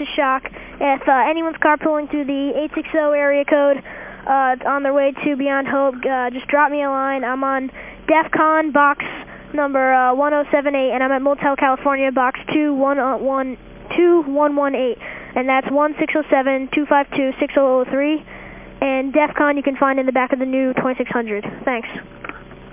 it's Shock. If uh, anyone's carpooling through the 860 area code uh, on their way to Beyond Hope, uh, just drop me a line. I'm on DefCon box number uh, 1078, and I'm at Motel California box 2118, and that's 1607-252-6003. And DefCon you can find in the back of the new 2600. Thanks.